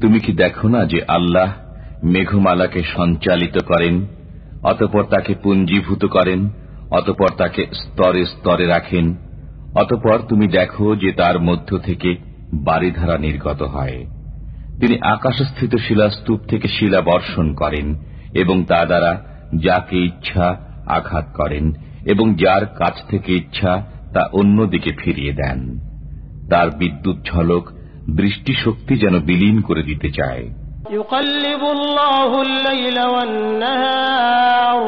তুমি কি দেখো না যে আল্লাহ মেঘমালাকে সঞ্চালিত করেন, অতপর তাকে পুঞ্জীভূত করেন, অতপর তাকে স্তরে স্তরে রাখেন, অতপর তুমি দেখো যে তার মধ্য থেকে বাড়িধারা নির্গত হয়। তিনি আকাশস্থিত শিলাস্তূপ থেকে শিলা বর্ষণ করেন এবং তা দ্বারা যাকে ইচ্ছা আঘাত করেন এবং যার কাছ থেকে ইচ্ছা তা অন্যদিকে ফিরিয়ে দেন তার বিদ্যুৎ ঝলক দৃষ্টিশক্তি যেন বিলীন করে দিতে চায় يقلب الله الليل والنهار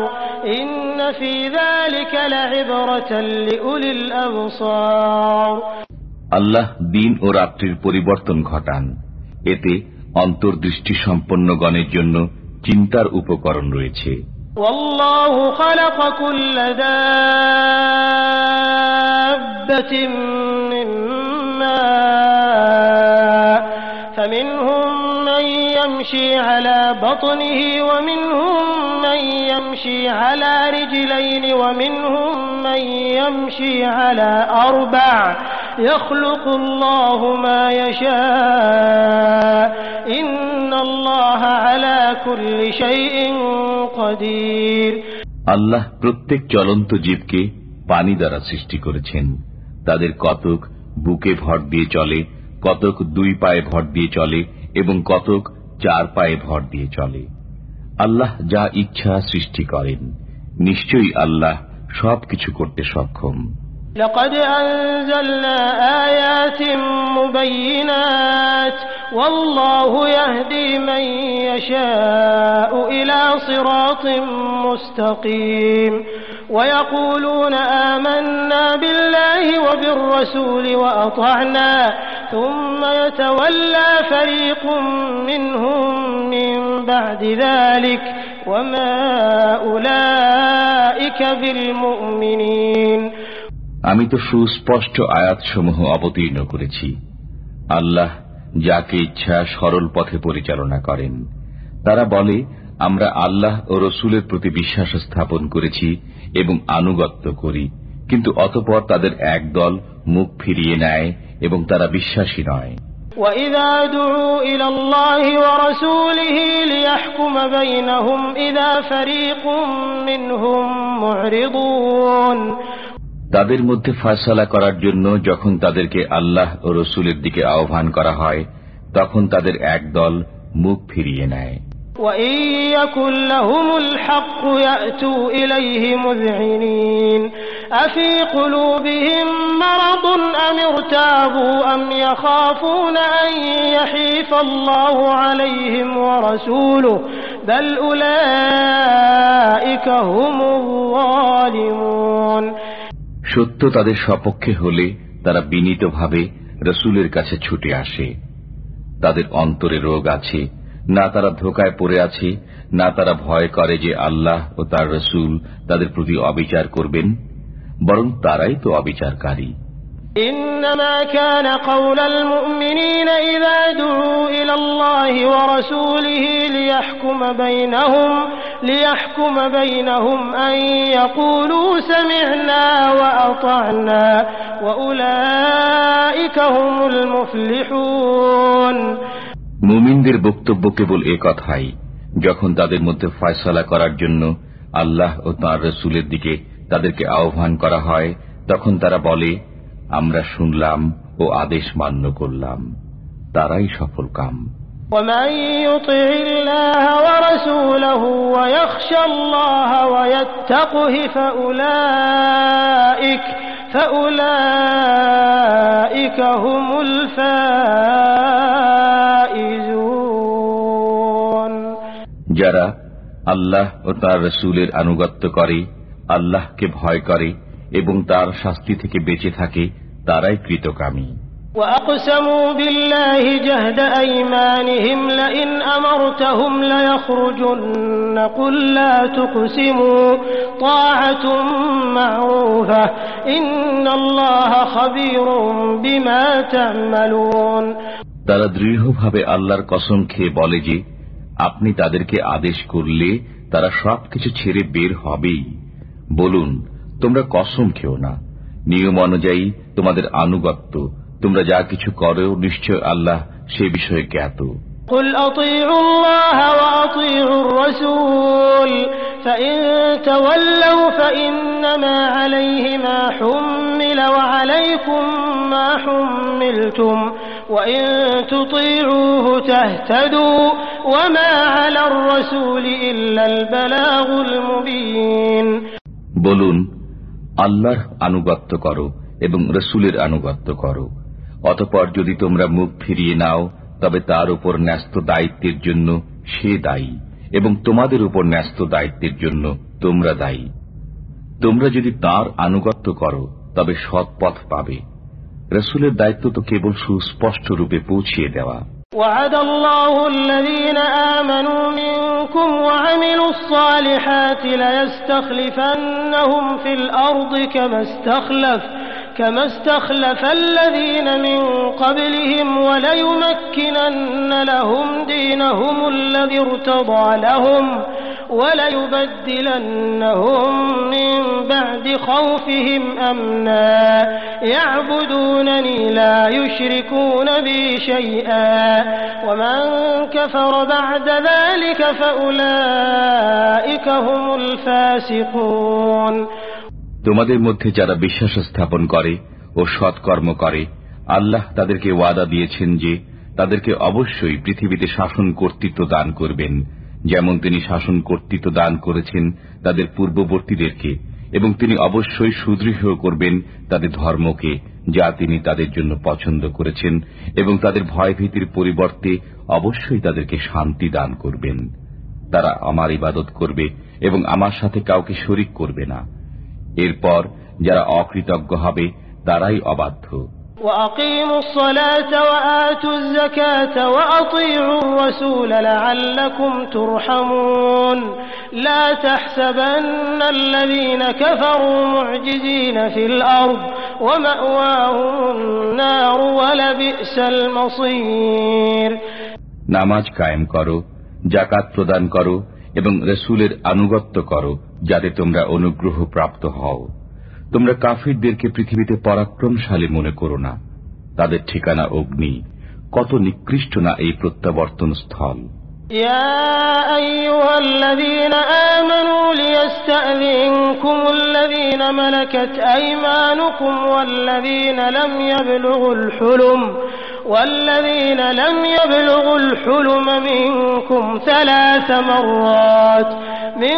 إن في ذلك لعبرة لأولي الأبصار আল্লাহ দিন ও রাত্রির পরিবর্তন ঘটান এতে অন্তর্দৃষ্টি সম্পন্ন গণের জন্য চিন্তার উপকরণ রয়েছে والله خلق كل دابة من ماء فمنهم من يمشي على بطنه ومنهم من يمشي على رجلين ومنهم من يمشي على أربع يخلق الله ما يشاء إن الله على كل شيء قدير আল্লাহ প্রত্যেক চলন্ত জীবকে পানি দ্বারা সৃষ্টি করেছেন তাদের কতক বুকে ভর দিয়ে চলে কতক দুই পায়ে ভর দিয়ে চলে এবং কতক চার পায়ে ভর দিয়ে চলে আল্লাহ যা ইচ্ছা সৃষ্টি করেন নিশ্চয়ই আল্লাহ সবকিছু করতে সক্ষম لقد أنزلنا آيات مبينات والله يهدي من يشاء إلى صراط مستقيم ويقولون آمنا بالله وبالرسول وأطعنا ثم يتولى فريق منهم من بعد ذلك وما أولئك بالمؤمنين আমি তো সুস্পষ্ট আয়াতসমূহ অবতীর্ণ করেছি আল্লাহ যাকে ইচ্ছা সরল পথে পরিচালনা করেন তারা বলে আমরা আল্লাহ ও রসুলের প্রতি বিশ্বাস স্থাপন করেছি এবং আনুগত্য করি কিন্তু অতপর তাদের এক দল মুখ ফিরিয়ে নেয় এবং তারা বিশ্বাসী নয়। তাদের মধ্যে ফাসলা করার জন্য যখন তাদেরকে আল্লাহ ও রসুলের দিকে আহ্বান করা হয় তখন তাদের এক দল মুখ ফিরিয়ে নেয়। সত্য তাদের সপক্ষে হলে তারা বিনীতভাবে রসুলের কাছে ছুটে আসে। তাদের অন্তরে রোগ আছে না তারা ধোকায় পড়ে আছে না তারা ভয় করে যে আল্লাহ ও তার রসুল তাদের প্রতি অবিচার করবেন বরং তারাই তো অবিচারকারী إنما كان قول المؤمنين إذا دعوا إلى الله ورسوله ليحكم بينهم ليحكم بينهم أن يقولوا سمعنا وأطعنا وأولئك هم المفلحون মুমিনদের বক্তব্য কেবল এ কথাই যখন তাদের মধ্যে ফয়সলা করার জন্য আল্লাহ ও তাঁর রসুলের দিকে তাদেরকে আহ্বান করা হয় তখন তারা বলে আমরা শুনলাম ও আদেশ মান্য করলাম তারাই সফল কাম ومن يطع الله ورسوله ويخشى الله ويتقه فأولئك فأولئك هم الفائزون যারা আল্লাহ ও তার রসুলের আনুগত্য করে আল্লাহকে ভয় করে এবং তার শাস্তি থেকে বেঁচে থাকে তারাই কৃতকামী وأقسموا بالله جهد أيمانهم لئن أمرتهم ليخرجن قل لا تقسموا طاعة معروفة إن الله خبير بما تعملون তারা দৃঢ়ভাবে আল্লাহর কসম খেয়ে বলে যে আপনি তাদেরকে আদেশ করলে তারা সবকিছু ছেড়ে বের হবেই বলুন তোমরা কসম খেও না নিয়ম অনুযায়ী তোমাদের আনুগত্য তোমরা যা কিছু করো নিশ্চয় আল্লাহ সে বিষয়ে জ্ঞাত قل أطيعوا الله وأطيعوا الرسول فإن تولوا فإنما عليه ما حمل وعليكم ما حملتم وإن تطيعوه تهتدوا وما على الرسول إلا البلاغ المبين বলুন আল্লাহর আনুগত্য করো এবং রসুলের আনুগত্য করো অতপর যদি তোমরা মুখ ফিরিয়ে নাও তবে তার উপর ন্যস্ত দায়িত্বের জন্য সে দায়ী এবং তোমাদের উপর ন্যস্ত দায়িত্বের জন্য তোমরা দায়ী তোমরা যদি তার আনুগত্য করো তবে সৎ পথ পাবে রসুলের দায়িত্ব তো কেবল সুস্পষ্ট রূপে পৌঁছিয়ে দেওয়া وعد الله الذين آمنوا منكم وعملوا الصالحات ليستخلفنهم في الأرض كما استخلف كما استخلف الذين من قبلهم وليمكنن لهم دينهم الذي ارتضى لهم وليبدلنهم من بعد خوفهم أمنا يعبدونني لا يشركون بي شيئا ومن كفر بعد ذلك فأولئك هم الفاسقون তোমাদের মধ্যে যারা বিশ্বাস স্থাপন করে ও সৎকর্ম করে আল্লাহ তাদেরকে ওয়াদা দিয়েছেন যে তাদেরকে অবশ্যই পৃথিবীতে শাসন কর্তৃত্ব দান করবেন যেমন তিনি শাসন কর্তৃত্ব দান করেছেন তাদের পূর্ববর্তীদেরকে, এবং তিনি অবশ্যই সুদৃঢ় করবেন তাদের ধর্মকে, যা তিনি তাদের জন্য পছন্দ করেছেন, এবং তাদের ভয়ভীতির পরিবর্তে অবশ্যই তাদেরকে শান্তি দান করবেন। তারা আমার ইবাদত করবে এবং আমার সাথে কাউকে শরিক করবে না। এরপর যারা অকৃতজ্ঞ হবে, তারাই অবাধ্য। وأقيموا الصلاة وآتوا الزكاة وأطيعوا الرسول لعلكم ترحمون لا تحسبن الذين كفروا معجزين في الأرض ومأواهم النار ولبئس المصير নামাজ কায়েম করো জাকাত প্রদান করো এবং রসুলের আনুগত্য করো যাতে তোমরা অনুগ্রহ প্রাপ্ত হও তোমরা কাফিরদেরকে পৃথিবীতে পরাক্রমশালী মনে করো না তাদের ঠিকানা অগ্নি কত নিকৃষ্ট না এই প্রত্যাবর্তন স্থল يا أيها الذين آمنوا ليستأذنكم الذين ملكت أيمانكم والذين لم يبلغوا الحلم والذين لم يبلغوا الحلم منكم ثلاث مرات من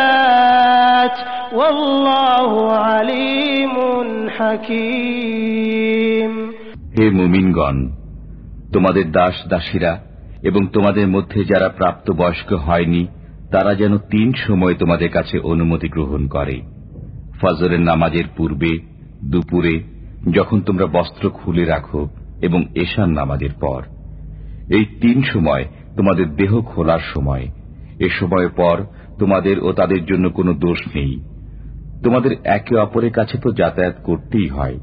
হাকিম। হে মুমিনগণ, তোমাদের দাস দাসীরা এবং তোমাদের মধ্যে যারা প্রাপ্ত বয়স্ক হয়নি, তারা যেন তিন সময় তোমাদের কাছে অনুমতি গ্রহণ করে। ফজরের নামাজের পূর্বে, দুপুরে, যখন তোমরা বস্ত্র খুলে রাখো এবং এশান নামাজের পর। এই তিন সময় তোমাদের দেহ খোলার সময়, এ সময় পর তোমাদের ও তাদের জন্য কোনো দোষ নেই। তোমাদের একে অপরের কাছে তো যাতায়াত করতেই হয়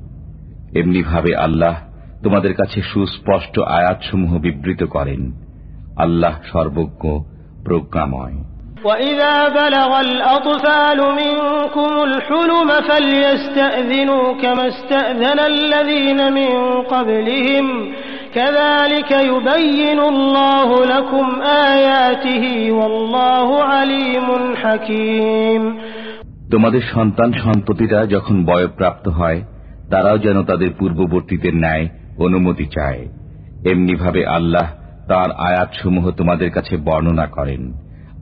এমনিভাবে আল্লাহ তোমাদের কাছে সুস্পষ্ট আয়াতসমূহ বিবৃত করেন আল্লাহ সর্বজ্ঞ প্রজ্ঞাময় وإذا بلغ الأطفال منكم الحلم فليستأذنوا كما استأذن الذين من قبلهم كذلك يبين الله لكم آياته والله عليم حكيم তোমাদের সন্তান সন্ততিরা যখন বয়প্রাপ্ত হয় তারাও যেন তাদের পূর্ববর্তীদের ন্যায় অনুমতি চায় এমনিভাবে আল্লাহ তার আয়াতসমূহ তোমাদের কাছে বর্ণনা করেন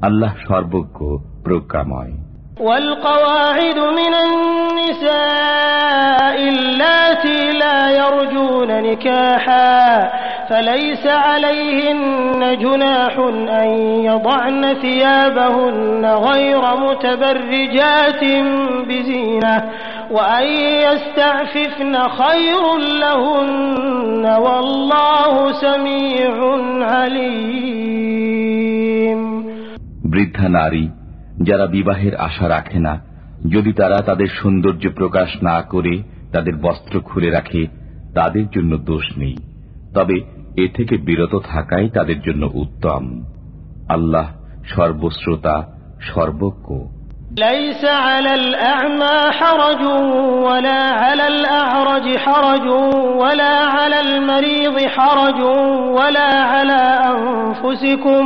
আল্লাহ সর্বজ্ঞ প্রজ্ঞাময় والقواعد من النساء اللاتي لا يرجون نكاحا فليس عليهن جناح أن يضعن ثيابهن غير متبرجات بزينة وأن يستعففن خير لهن والله سميع عليم বৃদ্ধা নারী যারা বিবাহের আশা রাখে না যদি তারা তাদের সৌন্দর্য প্রকাশ না করে তাদের বস্ত্র খুলে রাখে তাদের জন্য দোষ নেই তবে এ থেকে বিরত থাকাই তাদের জন্য উত্তম আল্লাহ সর্বশ্রোতা সর্বজ্ঞ ليس على الأعمى حرج ولا على الأعرج حرج ولا على المريض حرج ولا على أنفسكم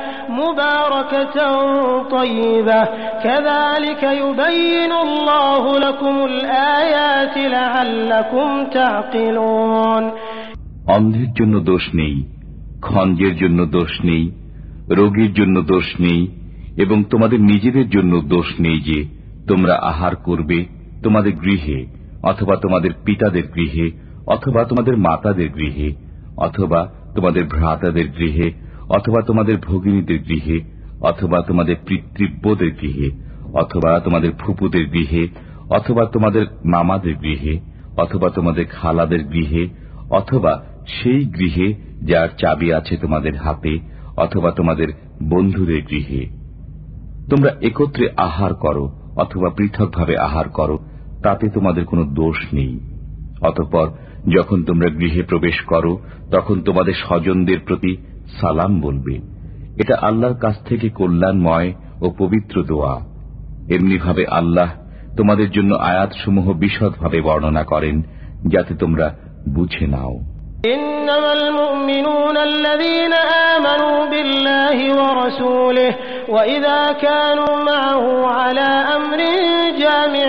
مباركة طيبة كذلك يبين الله لكم الآيات لعلكم تعقلون অন্ধের জন্য দোষ নেই খঞ্জের জন্য দোষ নেই রোগীর জন্য দোষ নেই এবং তোমাদের নিজেদের জন্য দোষ নেই যে তোমরা আহার করবে তোমাদের গৃহে অথবা তোমাদের পিতাদের গৃহে অথবা তোমাদের মাতাদের গৃহে অথবা তোমাদের ভ্রাতাদের গৃহে অথবা তোমাদের ভগিনীদের গৃহে, অথবা তোমাদের পিতৃব্যদের গৃহে, অথবা তোমাদের ফুপুদের গৃহে, অথবা তোমাদের মামাদের গৃহে, অথবা তোমাদের খালাদের গৃহে, অথবা সেই গৃহে যার চাবি আছে তোমাদের হাতে, অথবা তোমাদের বন্ধুদের গৃহে। তোমরা একত্রে আহার করো, অথবা পৃথকভাবে আহার করো, তাতে তোমাদের কোনো দোষ নেই। অতঃপর যখন তোমরা গৃহে প্রবেশ করো, তখন তোমাদের স্বজনদের প্রতি সালাম বলবে এটা আল্লাহর কাছ থেকে কল্যাণময় ও পবিত্র দোয়া এমনিভাবে আল্লাহ তোমাদের জন্য আয়াতসমূহ বিশদভাবে বর্ণনা করেন যাতে তোমরা বুঝে নাও إنما المؤمنون الذين آمنوا بالله ورسوله وإذا كانوا معه على أمر جامع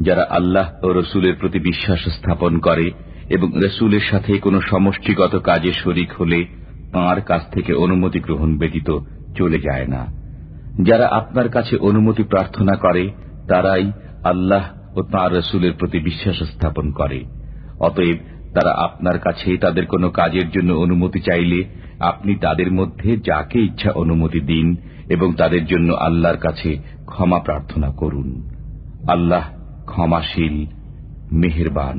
যারা আল্লাহ ও রসুলের প্রতি বিশ্বাস স্থাপন করে এবং রসুলের সাথে কোনো সমষ্টিগত কাজে শরিক হলে তাঁর কাছ থেকে অনুমতি গ্রহণ ব্যতীত চলে যায় না। যারা আপনার কাছে অনুমতি প্রার্থনা করে, তারাই আল্লাহ ও তাঁর রসুলের প্রতি বিশ্বাস স্থাপন করে। অতএব তারা আপনার কাছে তাদের কোনো কাজের জন্য অনুমতি চাইলে আপনি তাদের মধ্যে যাকে ইচ্ছা অনুমতি দিন এবং তাদের জন্য আল্লাহর কাছে ক্ষমা প্রার্থনা করুন। আল্লাহ ক্ষমাশীল মেহেরবান।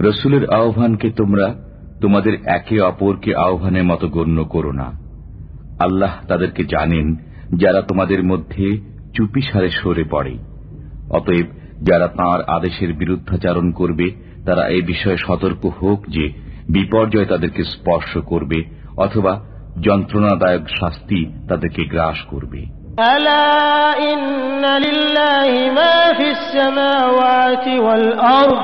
রসুলের আহ্বানকে তোমরা তোমাদের একে অপরকে আহ্বানের মতো গণ্য করো না। আল্লাহ তাদেরকে জানেন যারা তোমাদের মধ্যে চুপিসারে সরে পড়ে। অতএব যারা তাঁর আদেশের বিরুদ্ধাচারণ করবে, তারা এই বিষয়ে সতর্ক হোক যে বিপর্যয় তাদেরকে স্পর্শ করবে অথবা যন্ত্রণাদায়ক শাস্তি তাদেরকে গ্রাস করবে। ألا إن لله ما في السماوات والأرض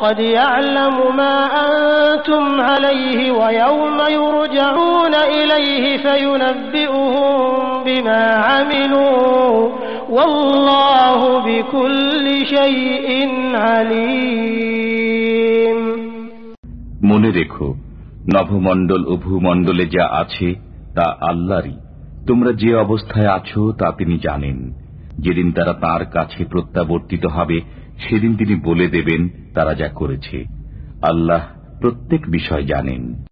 قد يعلم ما أنتم عليه ويوم يرجعون إليه فينبئهم بما عملوا والله بكل شيء عليم মনে রেখো নভমণ্ডল ও ভূমণ্ডলে যা আছে তা আল্লাহরই তোমরা যে অবস্থায় আছো তা তিনি জানেন। যেদিন তারা তার কাছে প্রত্যাবর্তিত হবে, সেদিন তিনি বলে দেবেন তারা যা করেছে। আল্লাহ প্রত্যেক বিষয় জানেন।